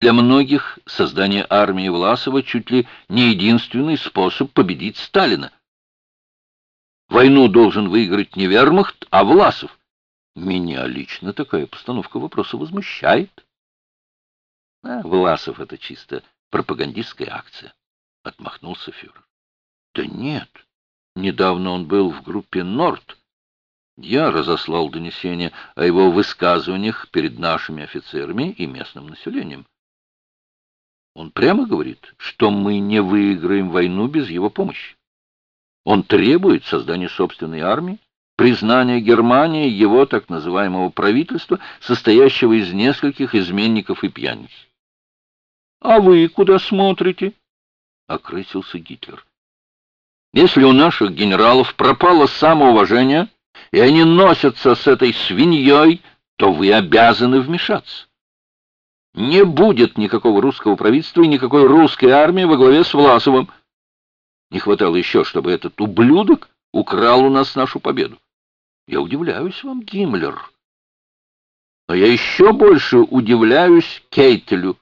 Для многих создание армии Власова чуть ли не единственный способ победить Сталина. Войну должен выиграть не вермахт, а Власов. Меня лично такая постановка вопроса возмущает. А Власов — это чисто пропагандистская акция, — отмахнулся фюрер. Да нет, недавно он был в группе «Норд». Я разослал донесение о его высказываниях перед нашими офицерами и местным населением. Он прямо говорит, что мы не выиграем войну без его помощи. Он требует создания собственной армии, признания Германии его так называемого правительства, состоящего из нескольких изменников и пьяниц. «А вы куда смотрите?» — окрысился Гитлер. «Если у наших генералов пропало самоуважение, и они носятся с этой свиньей, то вы обязаны вмешаться. Не будет никакого русского правительства и никакой русской армии во главе с Власовым. Не хватало еще, чтобы этот ублюдок украл у нас нашу победу. Я удивляюсь вам, Гиммлер. Но я еще больше удивляюсь Кейтелю.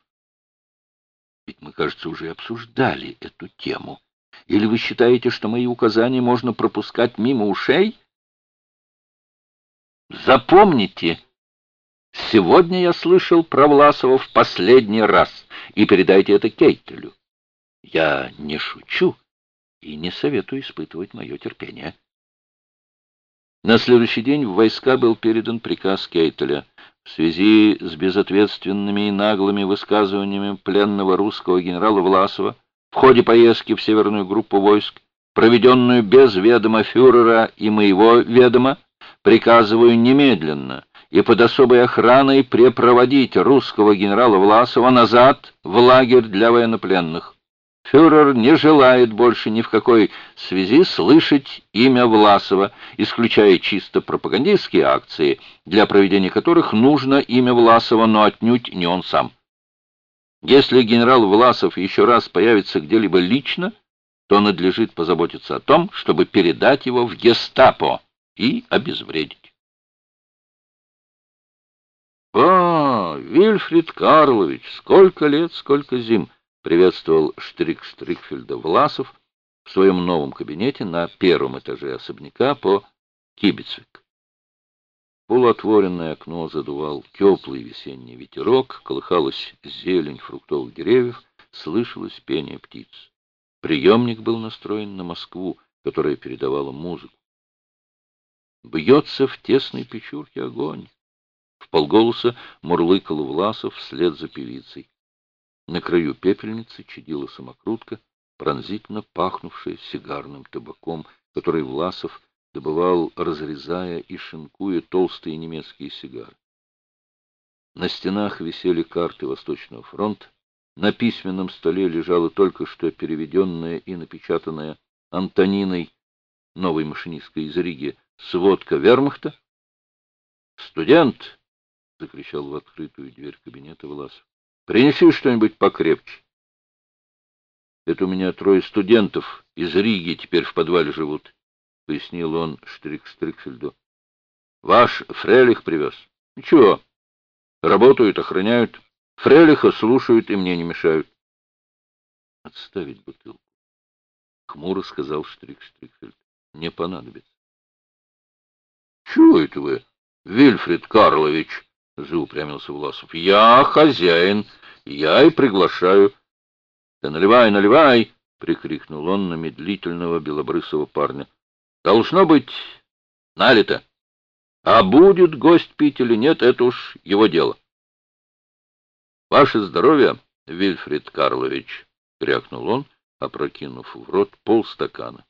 Ведь мы, кажется, уже обсуждали эту тему. Или вы считаете, что мои указания можно пропускать мимо ушей? Запомните, сегодня я слышал про Власова в последний раз, и передайте это Кейтелю. Я не шучу и не советую испытывать мое терпение. На следующий день в войска был передан приказ Кейтеля — в связи с безответственными и наглыми высказываниями пленного русского генерала Власова в ходе поездки в северную группу войск, проведенную без ведома фюрера и моего ведома, приказываю немедленно и под особой охраной препроводить русского генерала Власова назад в лагерь для военнопленных. Фюрер не желает больше ни в какой связи слышать имя Власова, исключая чисто пропагандистские акции, для проведения которых нужно имя Власова, но отнюдь не он сам. Если генерал Власов еще раз появится где-либо лично, то надлежит позаботиться о том, чтобы передать его в гестапо и обезвредить. «О, Вильфрид Карлович, сколько лет, сколько зим!» приветствовал Штрик Штрикфельда Власов в своем новом кабинете на первом этаже особняка по Кибицвик. Полуотворенное окно задувал теплый весенний ветерок, колыхалась зелень фруктовых деревьев, слышалось пение птиц. Приемник был настроен на Москву, которая передавала музыку. Бьется в тесной печурке огонь. В полголоса мурлыкал Власов вслед за певицей. На краю пепельницы чадила самокрутка, пронзительно пахнувшая сигарным табаком, который Власов добывал, разрезая и шинкуя толстые немецкие сигары. На стенах висели карты Восточного фронта, на письменном столе лежала только что переведенная и напечатанная Антониной, новой машинисткой из Риги, сводка вермахта. «Студент!» — закричал в открытую дверь кабинета Власов. Принеси что-нибудь покрепче. Это у меня трое студентов из Риги теперь в подвале живут, — пояснил он Штрик Стрикфельду. Ваш Фрелих привез. Ничего. Работают, охраняют. Фрелиха слушают и мне не мешают. Отставить бутылку. Хмуро сказал Штрик Стрикфельд. Не понадобится. Чего это вы, Вильфред Карлович? — заупрямился Власов. — Я хозяин, я и приглашаю. — Да наливай, наливай! — прикрикнул он на медлительного белобрысого парня. — Должно быть налито. А будет гость пить или нет, это уж его дело. — Ваше здоровье, Вильфрид Карлович! — крякнул он, опрокинув в рот полстакана.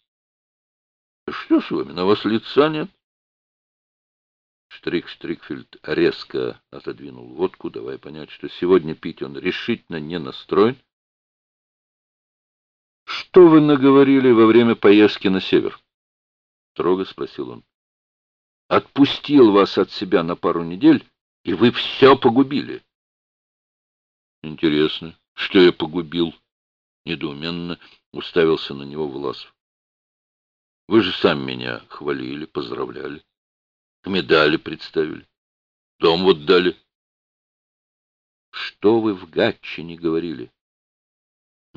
— Что с вами, на вас лица нет? Штрик Штрикфельд резко отодвинул водку, давая понять, что сегодня пить он решительно не настроен. — Что вы наговорили во время поездки на север? — строго спросил он. — Отпустил вас от себя на пару недель, и вы все погубили. — Интересно, что я погубил? — недоуменно уставился на него Власов. — Вы же сами меня хвалили, поздравляли медали представили. Дом вот дали. Что вы в Гатчине говорили?